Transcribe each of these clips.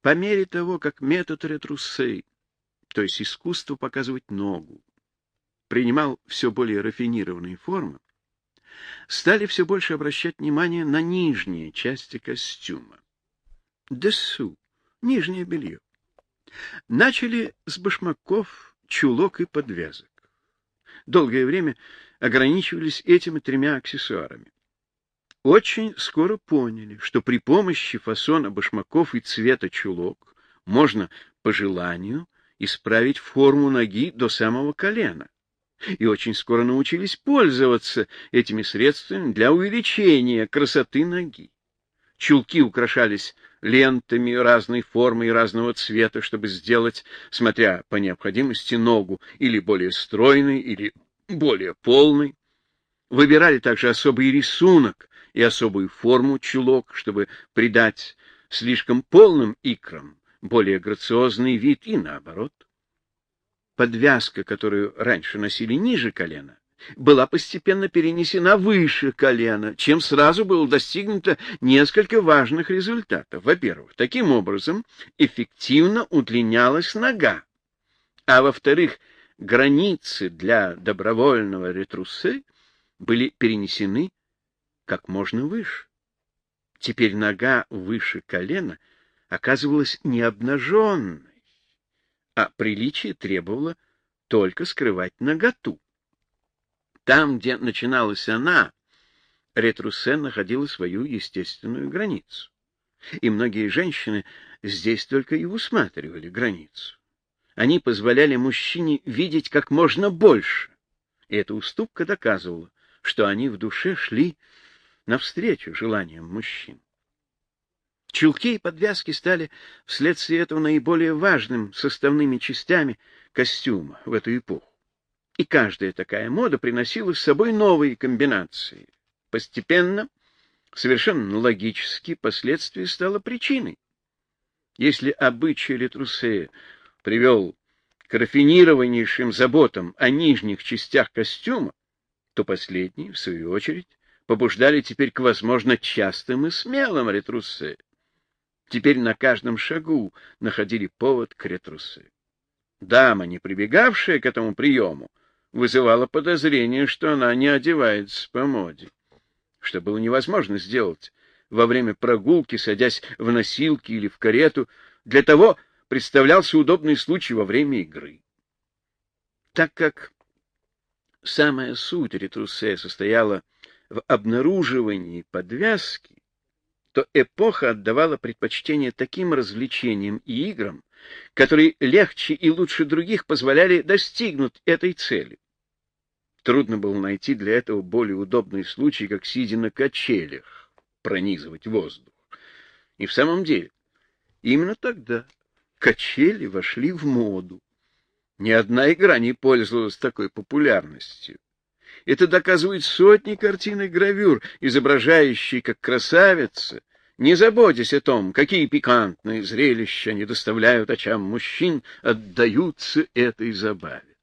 По мере того, как метод ретруссей, то есть искусство показывать ногу, принимал все более рафинированные формы, стали все больше обращать внимание на нижние части костюма. Десу, нижнее белье. Начали с башмаков, чулок и подвязок. Долгое время ограничивались этими тремя аксессуарами. Очень скоро поняли, что при помощи фасона башмаков и цвета чулок можно по желанию исправить форму ноги до самого колена. И очень скоро научились пользоваться этими средствами для увеличения красоты ноги. Чулки украшались лентами разной формы и разного цвета, чтобы сделать, смотря по необходимости, ногу или более стройной, или более полной. Выбирали также особый рисунок и особую форму чулок, чтобы придать слишком полным икрам более грациозный вид и наоборот. Подвязка, которую раньше носили ниже колена, была постепенно перенесена выше колена, чем сразу было достигнуто несколько важных результатов. Во-первых, таким образом эффективно удлинялась нога, а во-вторых, границы для добровольного ретруссе были перенесены как можно выше. Теперь нога выше колена оказывалась не обнаженной, а приличие требовало только скрывать наготу. Там, где начиналась она, ретрусе находила свою естественную границу. И многие женщины здесь только и усматривали границу. Они позволяли мужчине видеть как можно больше. И эта уступка доказывала, что они в душе шли навстречу желаниям мужчин. Чулки и подвязки стали вследствие этого наиболее важным составными частями костюма в эту эпоху. И каждая такая мода приносила с собой новые комбинации. Постепенно, совершенно логически, последствия стало причиной. Если обычай Летрусея привел к рафинированнейшим заботам о нижних частях костюма, то последние, в свою очередь, побуждали теперь к, возможно, частым и смелым ретруссе. Теперь на каждом шагу находили повод к ретруссе. Дама, не прибегавшая к этому приему, вызывало подозрение, что она не одевается по моде, что было невозможно сделать во время прогулки, садясь в носилки или в карету. Для того представлялся удобный случай во время игры. Так как самая суть ретрусе состояла в обнаруживании подвязки, то эпоха отдавала предпочтение таким развлечениям и играм, которые легче и лучше других позволяли достигнуть этой цели. Трудно было найти для этого более удобный случай, как сидя на качелях, пронизывать воздух. И в самом деле, именно тогда качели вошли в моду. Ни одна игра не пользовалась такой популярностью. Это доказывают сотни картин и гравюр, изображающие, как красавица, не заботясь о том, какие пикантные зрелища они доставляют очам мужчин, отдаются этой забаве.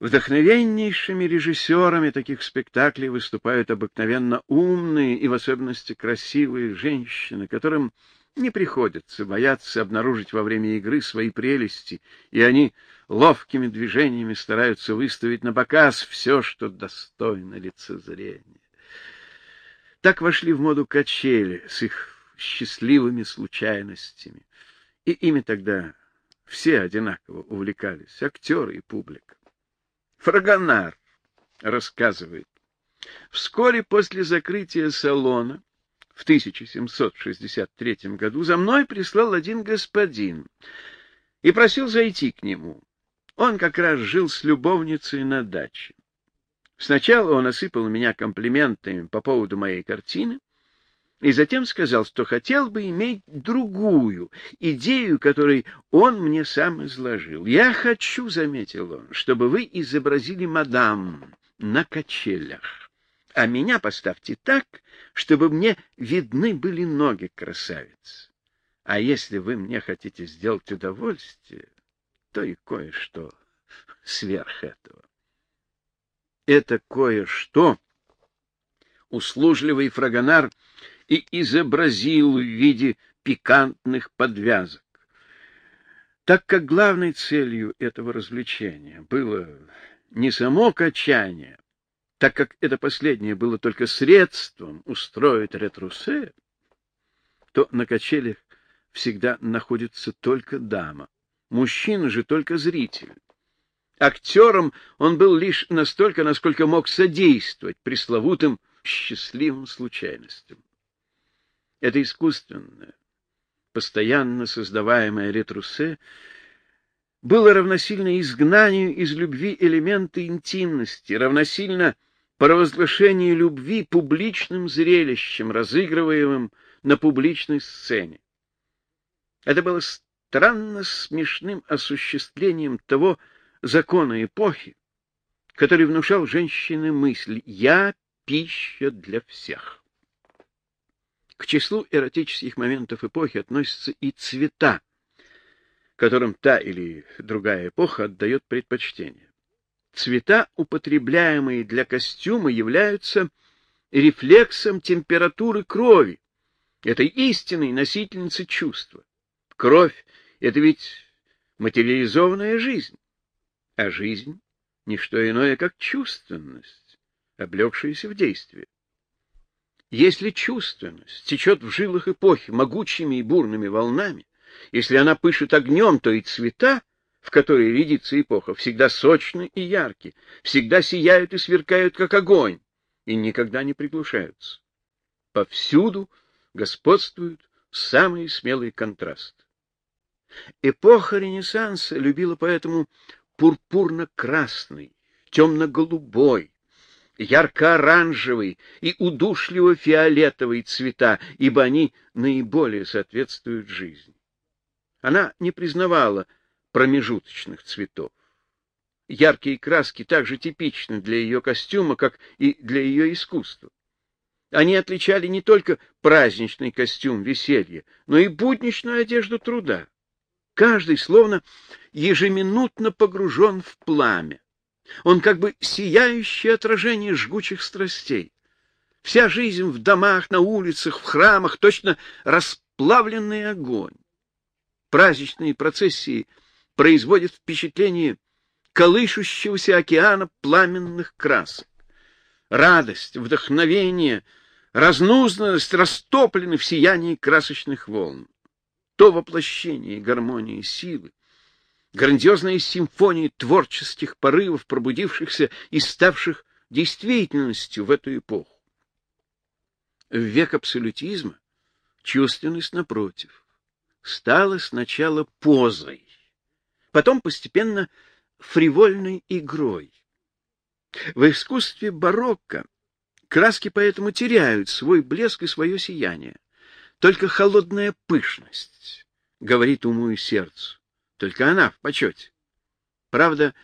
Вдохновеннейшими режиссерами таких спектаклей выступают обыкновенно умные и в особенности красивые женщины, которым не приходится бояться обнаружить во время игры свои прелести, и они ловкими движениями стараются выставить на показ все, что достойно лицезрения. Так вошли в моду качели с их счастливыми случайностями, и ими тогда все одинаково увлекались, актеры и публика. Фрагонар рассказывает, вскоре после закрытия салона в 1763 году за мной прислал один господин и просил зайти к нему. Он как раз жил с любовницей на даче. Сначала он осыпал меня комплиментами по поводу моей картины, и затем сказал, что хотел бы иметь другую идею, которую он мне сам изложил. «Я хочу, — заметил он, — чтобы вы изобразили мадам на качелях, а меня поставьте так, чтобы мне видны были ноги красавицы. А если вы мне хотите сделать удовольствие, то и кое-что сверх этого. Это кое-что услужливый фрагонар и изобразил в виде пикантных подвязок. Так как главной целью этого развлечения было не само качание, так как это последнее было только средством устроить ретрусе, то на качелях всегда находится только дама. Мужчина же только зритель. Актером он был лишь настолько, насколько мог содействовать пресловутым счастливым случайностям. Это искусственное, постоянно создаваемое ретрусе было равносильно изгнанию из любви элемента интимности, равносильно провозглашению любви публичным зрелищем, разыгрываемым на публичной сцене. Это было странно смешным осуществлением того закона эпохи, который внушал женщине мысль «я пища для всех». К числу эротических моментов эпохи относятся и цвета, которым та или другая эпоха отдает предпочтение. Цвета, употребляемые для костюма, являются рефлексом температуры крови, этой истинной носительницы чувства. Кровь — это ведь материализованная жизнь, а жизнь — не что иное, как чувственность, облегшаяся в действие. Если чувственность течет в жилах эпохи могучими и бурными волнами, если она пышет огнем, то и цвета, в которые рядится эпоха, всегда сочны и ярки, всегда сияют и сверкают, как огонь, и никогда не приглушаются. Повсюду господствуют самые смелые контрасты. Эпоха Ренессанса любила поэтому пурпурно-красный, темно-голубой, ярко-оранжевый и удушливо-фиолетовый цвета, ибо они наиболее соответствуют жизни. Она не признавала промежуточных цветов. Яркие краски так же типичны для ее костюма, как и для ее искусства. Они отличали не только праздничный костюм веселья, но и будничную одежду труда. Каждый словно ежеминутно погружен в пламя. Он как бы сияющее отражение жгучих страстей. Вся жизнь в домах, на улицах, в храмах точно расплавленный огонь. Праздничные процессии производят впечатление колышущегося океана пламенных красок. Радость, вдохновение, разнузданность растоплены в сиянии красочных волн то воплощение гармонии силы, грандиозная симфония творческих порывов, пробудившихся и ставших действительностью в эту эпоху. В век абсолютизма чувственность, напротив, стала сначала позой, потом постепенно фривольной игрой. В искусстве барокко краски поэтому теряют свой блеск и свое сияние. Только холодная пышность говорит уму и сердцу. Только она в почете. Правда,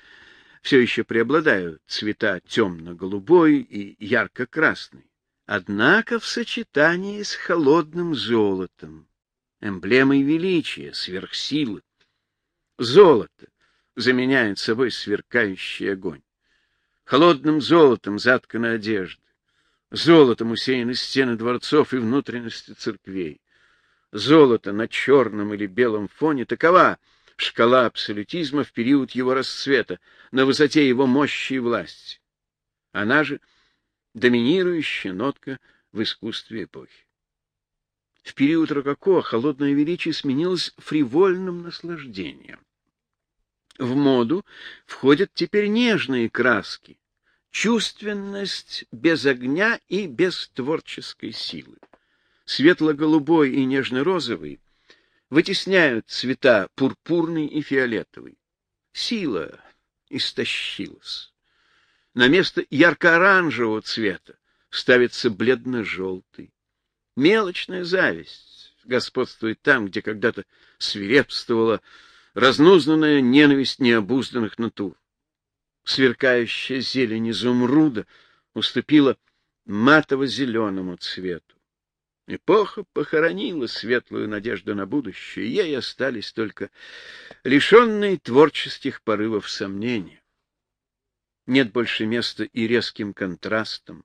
все еще преобладают цвета темно-голубой и ярко-красный. Однако в сочетании с холодным золотом, эмблемой величия, сверхсилы. Золото заменяет собой сверкающий огонь. Холодным золотом заткана одежда. Золотом усеяны стены дворцов и внутренности церквей. Золото на черном или белом фоне — такова шкала абсолютизма в период его расцвета, на высоте его мощи и власти. Она же доминирующая нотка в искусстве эпохи. В период рококо холодное величие сменилось фривольным наслаждением. В моду входят теперь нежные краски, чувственность без огня и без творческой силы. Светло-голубой и нежно-розовый вытесняют цвета пурпурный и фиолетовый. Сила истощилась. На место ярко-оранжевого цвета ставится бледно-желтый. Мелочная зависть господствует там, где когда-то свирепствовала разнузнанная ненависть необузданных натур сверкающая зелень изумруда уступила матово-зеленому цвету. Эпоха похоронила светлую надежду на будущее, ей остались только лишенные творческих порывов сомнения. Нет больше места и резким контрастам,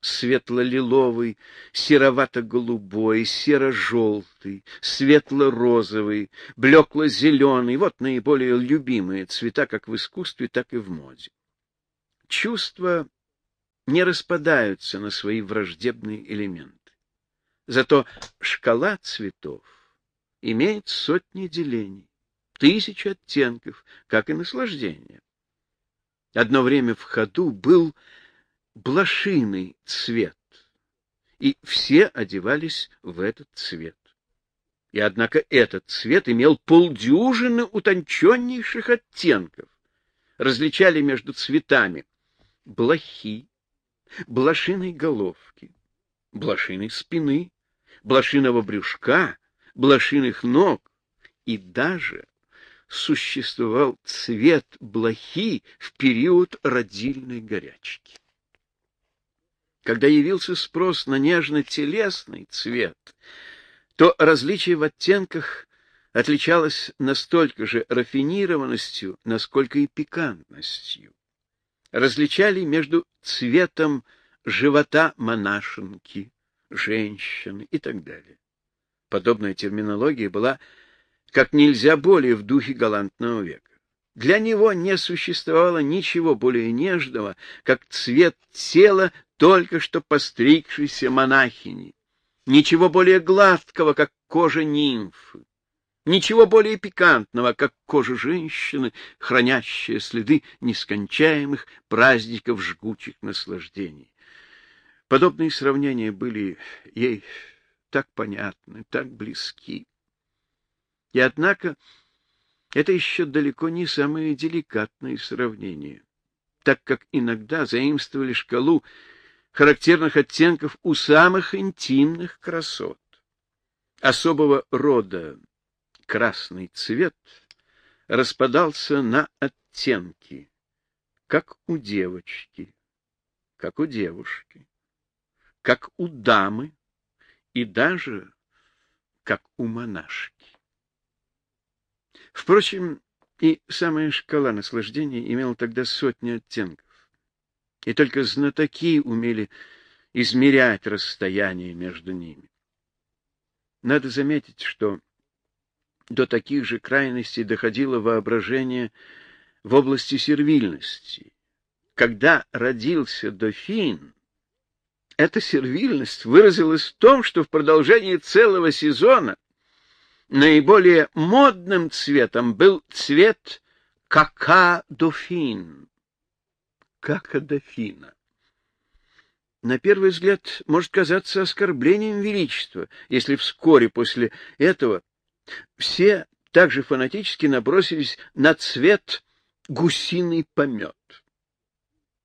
светло-лиловый, серовато-голубой, серо-желтый, светло-розовый, блекло-зеленый — вот наиболее любимые цвета как в искусстве, так и в моде. Чувства не распадаются на свои враждебные элементы. Зато шкала цветов имеет сотни делений, тысячи оттенков, как и наслаждение. Одно время в ходу был блошиный цвет, и все одевались в этот цвет. И однако этот цвет имел полдюжины утонченнейших оттенков. Различали между цветами блохи, блошиной головки, блошиной спины, блошиного брюшка, блошиных ног и даже существовал цвет блохи в период родильной горячки. Когда явился спрос на нежно-телесный цвет, то различие в оттенках отличалось настолько же рафинированностью, насколько и пикантностью. Различали между цветом живота монашенки, женщины и так далее. Подобная терминология была как нельзя более в духе галантного века. Для него не существовало ничего более нежного, как цвет тела только что постригшейся монахини. Ничего более гладкого, как кожа нимфы. Ничего более пикантного, как кожа женщины, хранящая следы нескончаемых праздников жгучих наслаждений. Подобные сравнения были ей так понятны, так близки. И однако это еще далеко не самые деликатные сравнения, так как иногда заимствовали шкалу характерных оттенков у самых интимных красот. Особого рода красный цвет распадался на оттенки, как у девочки, как у девушки, как у дамы и даже как у монашки. Впрочем, и самая шкала наслаждения имела тогда сотни оттенков и только знатоки умели измерять расстояние между ними. Надо заметить, что до таких же крайностей доходило воображение в области сервильности. Когда родился дофин, эта сервильность выразилась в том, что в продолжении целого сезона наиболее модным цветом был цвет кака-дофин как дофина. На первый взгляд может казаться оскорблением величества, если вскоре после этого все также фанатически набросились на цвет гусиный помет.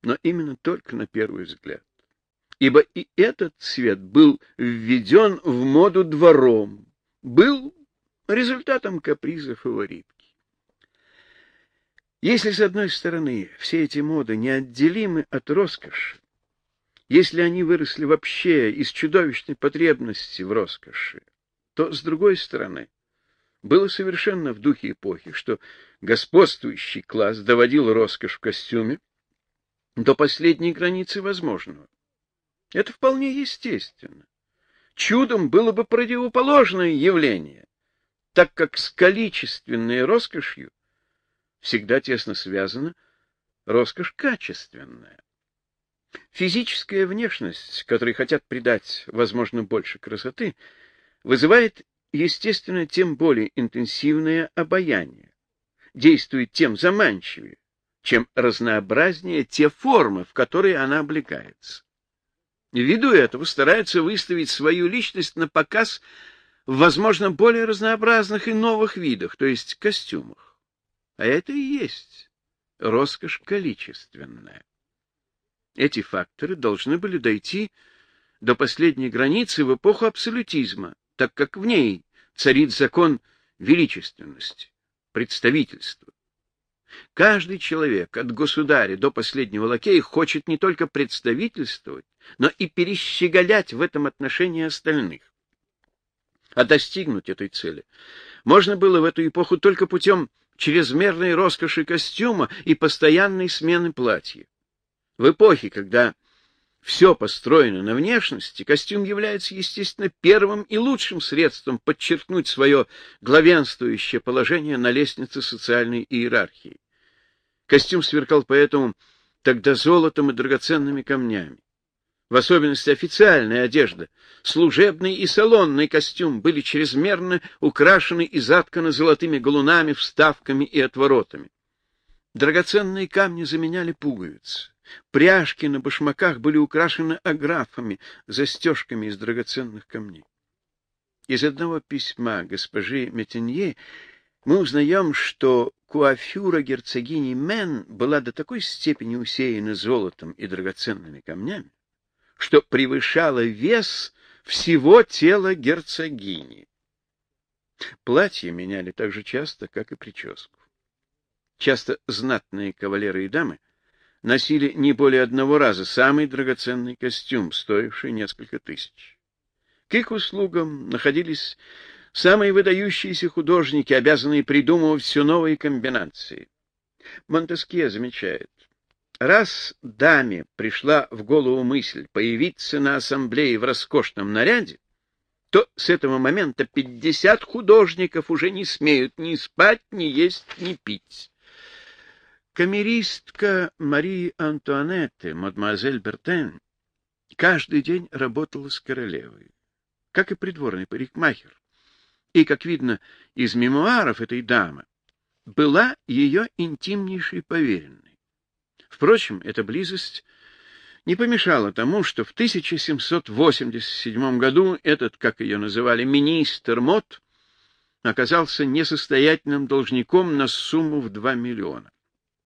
Но именно только на первый взгляд. Ибо и этот цвет был введен в моду двором, был результатом каприза фаворитки. Если, с одной стороны, все эти моды неотделимы от роскоши, если они выросли вообще из чудовищной потребности в роскоши, то, с другой стороны, было совершенно в духе эпохи, что господствующий класс доводил роскошь в костюме до последней границы возможного. Это вполне естественно. Чудом было бы противоположное явление, так как с количественной роскошью всегда тесно связана роскошь качественная. Физическая внешность, которой хотят придать, возможно, больше красоты, вызывает, естественно, тем более интенсивное обаяние, действует тем заманчивее, чем разнообразнее те формы, в которые она облекается. Ввиду этого стараются выставить свою личность на показ в, возможно, более разнообразных и новых видах, то есть костюмах. А это и есть роскошь количественная. Эти факторы должны были дойти до последней границы в эпоху абсолютизма, так как в ней царит закон величественности, представительства. Каждый человек, от государя до последнего лакея, хочет не только представительствовать, но и перещеголять в этом отношении остальных. А достигнуть этой цели можно было в эту эпоху только путем чрезмерной роскоши костюма и постоянной смены платья. В эпохе, когда все построено на внешности, костюм является, естественно, первым и лучшим средством подчеркнуть свое главенствующее положение на лестнице социальной иерархии. Костюм сверкал поэтому тогда золотом и драгоценными камнями. В особенности официальная одежда, служебный и салонный костюм были чрезмерно украшены и затканы золотыми галунами, вставками и отворотами. Драгоценные камни заменяли пуговицы. Пряжки на башмаках были украшены аграфами, застежками из драгоценных камней. Из одного письма госпожи Метенье мы узнаем, что куафюра герцогини Мен была до такой степени усеяна золотом и драгоценными камнями, что превышала вес всего тела герцогини. Платье меняли так же часто, как и прическу. Часто знатные кавалеры и дамы носили не более одного раза самый драгоценный костюм, стоивший несколько тысяч. К их услугам находились самые выдающиеся художники, обязанные придумывать все новые комбинации. Монтескье замечает, раз даме пришла в голову мысль появиться на ассамблее в роскошном наряде, то с этого момента пятьдесят художников уже не смеют ни спать, ни есть, ни пить. Камеристка Марии Антуанетты, мадемуазель Бертен, каждый день работала с королевой, как и придворный парикмахер. И, как видно из мемуаров этой дамы, была ее интимнейшей поверенной. Впрочем, эта близость не помешала тому, что в 1787 году этот, как ее называли, министр Мот оказался несостоятельным должником на сумму в 2 миллиона.